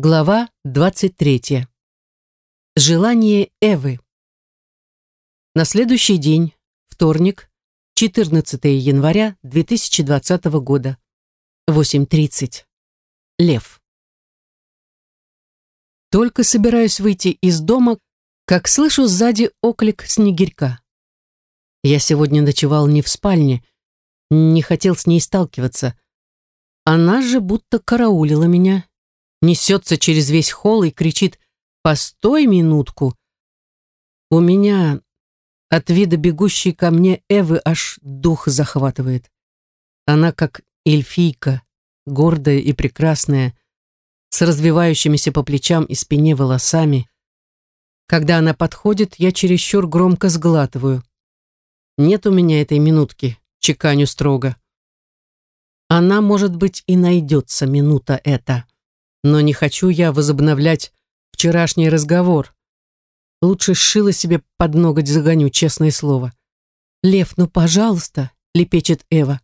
Глава 23. Желание Эвы. На следующий день, вторник, 14 января 2020 года, 8.30. Лев. Только собираюсь выйти из дома, как слышу сзади оклик снегирька. Я сегодня ночевал не в спальне, не хотел с ней сталкиваться. Она же будто караулила меня несется через весь холл и кричит «Постой минутку!». У меня от вида бегущей ко мне Эвы аж дух захватывает. Она как эльфийка, гордая и прекрасная, с развивающимися по плечам и спине волосами. Когда она подходит, я чересчур громко сглатываю. Нет у меня этой минутки, чеканю строго. Она, может быть, и найдется минута эта. Но не хочу я возобновлять вчерашний разговор. Лучше шила себе под ноготь загоню, честное слово. «Лев, ну, пожалуйста», — лепечет Эва.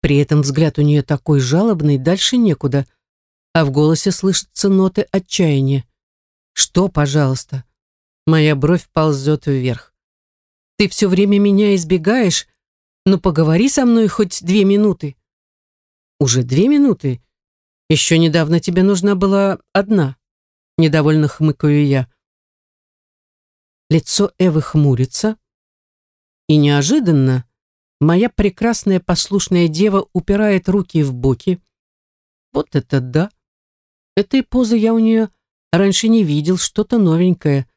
При этом взгляд у нее такой жалобный, дальше некуда, а в голосе слышатся ноты отчаяния. «Что, пожалуйста?» Моя бровь ползет вверх. «Ты все время меня избегаешь, но поговори со мной хоть две минуты». «Уже две минуты?» Еще недавно тебе нужна была одна. Недовольно хмыкаю я. Лицо Эвы хмурится. И неожиданно моя прекрасная послушная дева упирает руки в боки. Вот это да! Этой позы я у нее раньше не видел, что-то новенькое.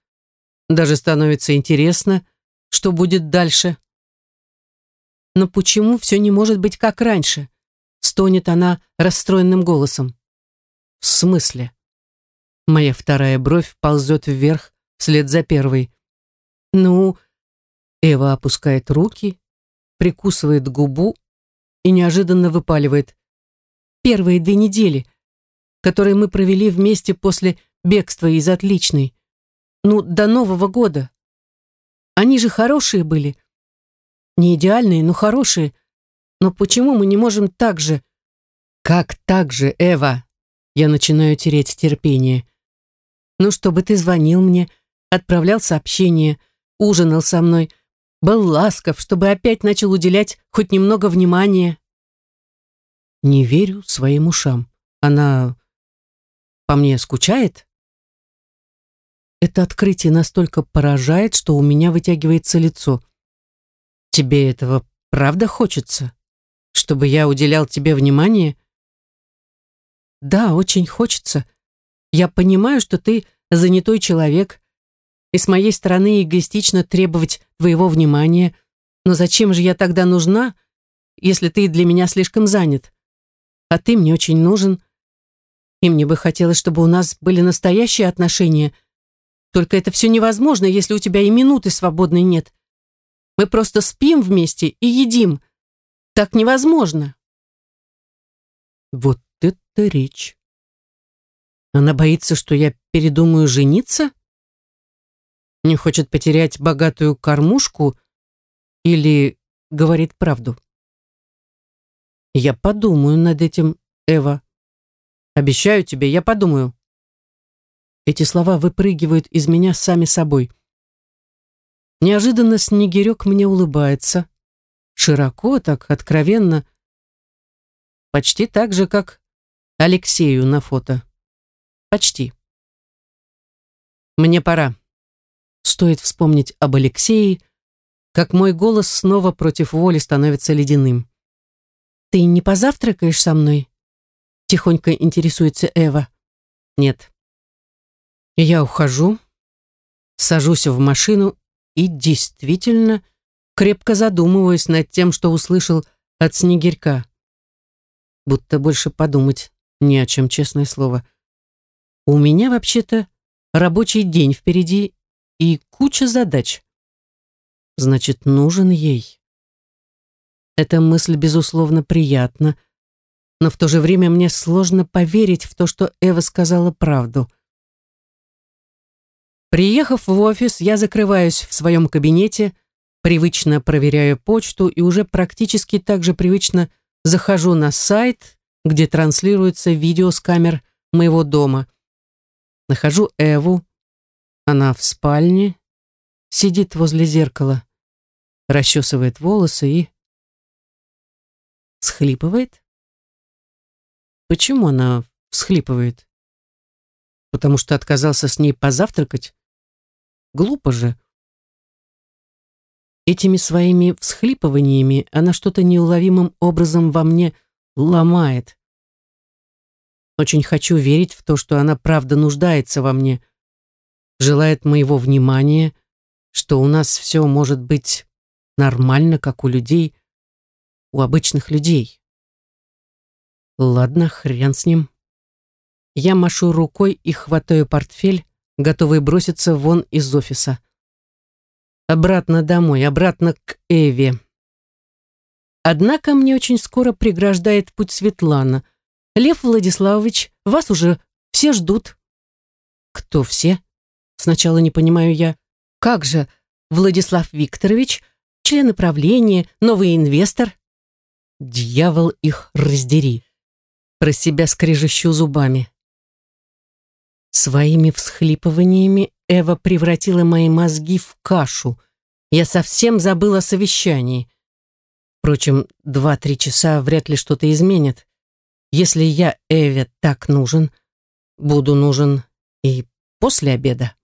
Даже становится интересно, что будет дальше. Но почему все не может быть как раньше? Стонет она расстроенным голосом. В смысле? Моя вторая бровь ползет вверх вслед за первой. Ну, Эва опускает руки, прикусывает губу и неожиданно выпаливает. Первые две недели, которые мы провели вместе после бегства из отличной. Ну, до Нового года. Они же хорошие были. Не идеальные, но хорошие. Но почему мы не можем так же? Как так же, Эва? Я начинаю терять терпение. Ну, чтобы ты звонил мне, отправлял сообщения, ужинал со мной, был ласков, чтобы опять начал уделять хоть немного внимания. Не верю своим ушам. Она по мне скучает? Это открытие настолько поражает, что у меня вытягивается лицо. Тебе этого правда хочется? Чтобы я уделял тебе внимание? Да, очень хочется. Я понимаю, что ты занятой человек, и с моей стороны эгоистично требовать твоего внимания, но зачем же я тогда нужна, если ты для меня слишком занят? А ты мне очень нужен, и мне бы хотелось, чтобы у нас были настоящие отношения, только это все невозможно, если у тебя и минуты свободной нет. Мы просто спим вместе и едим, так невозможно. Вот это речь. Она боится, что я передумаю жениться? Не хочет потерять богатую кормушку или говорит правду? Я подумаю над этим, Эва. Обещаю тебе, я подумаю. Эти слова выпрыгивают из меня сами собой. Неожиданно Снегирек мне улыбается широко, так откровенно. Почти так же, как Алексею на фото. Почти. Мне пора. Стоит вспомнить об Алексее, как мой голос снова против воли становится ледяным. «Ты не позавтракаешь со мной?» Тихонько интересуется Эва. «Нет». Я ухожу, сажусь в машину и действительно крепко задумываюсь над тем, что услышал от снегирька. Будто больше подумать не о чем, честное слово. У меня вообще-то рабочий день впереди и куча задач. Значит, нужен ей. Эта мысль, безусловно, приятна, но в то же время мне сложно поверить в то, что Эва сказала правду. Приехав в офис, я закрываюсь в своем кабинете, привычно проверяю почту и уже практически так же привычно захожу на сайт, где транслируется видео с камер моего дома. Нахожу Эву. Она в спальне, сидит возле зеркала, расчесывает волосы и... Схлипывает? Почему она всхлипывает? Потому что отказался с ней позавтракать? Глупо же. Этими своими всхлипываниями она что-то неуловимым образом во мне ломает. Очень хочу верить в то, что она правда нуждается во мне, желает моего внимания, что у нас все может быть нормально, как у людей, у обычных людей. Ладно, хрен с ним. Я машу рукой и хватаю портфель, готовый броситься вон из офиса. Обратно домой, обратно к Эве. Однако мне очень скоро преграждает путь Светлана. «Лев Владиславович, вас уже все ждут». «Кто все?» Сначала не понимаю я. «Как же, Владислав Викторович, член правления, новый инвестор?» «Дьявол их раздери!» Про себя скрежещу зубами. Своими всхлипываниями Эва превратила мои мозги в кашу. Я совсем забыла о совещании. Впрочем, два-три часа вряд ли что-то изменит. Если я Эве так нужен, буду нужен и после обеда.